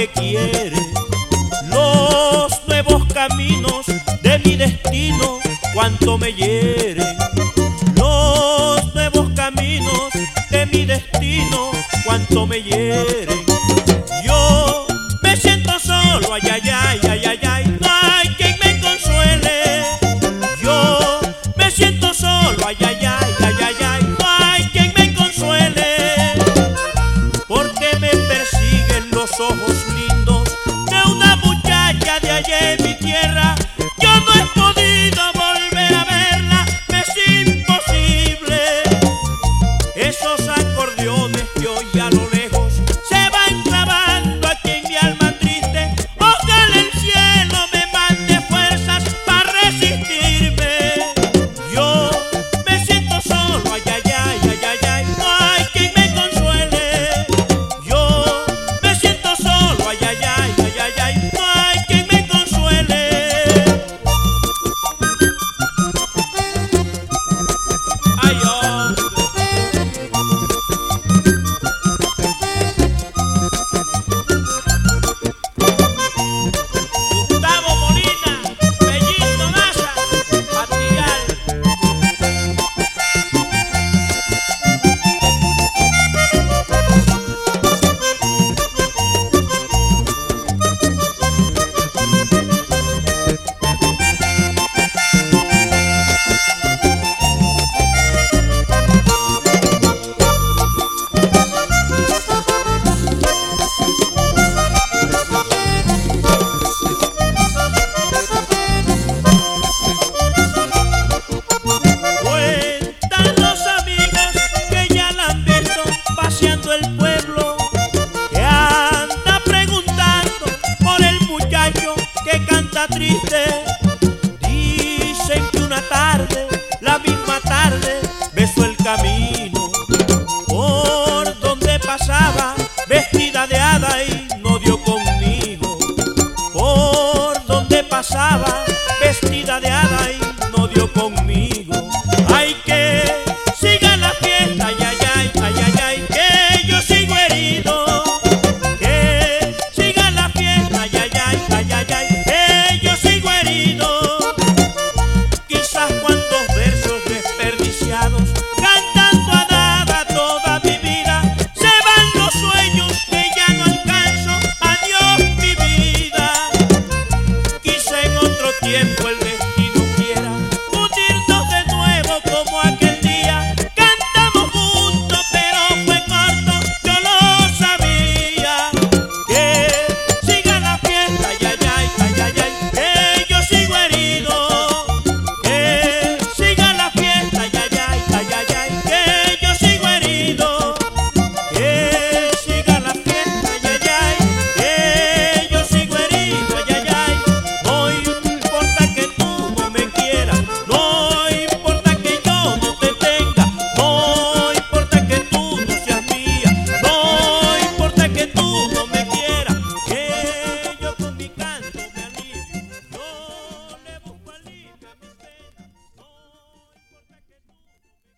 que quiere, los nuevos caminos de mi destino, cuanto me hieren, los nuevos caminos de mi destino, cuanto me hieren. Yo me siento solo, ay, ay, ay, ay, ay, ay. los ojos lindos de una muchacha de allá en mi tierra. está triste. Dicen que una tarde, la misma tarde, besó el camino por donde pasaba, vestida de hada y no dio conmigo. Por donde pasaba, vestida de hada y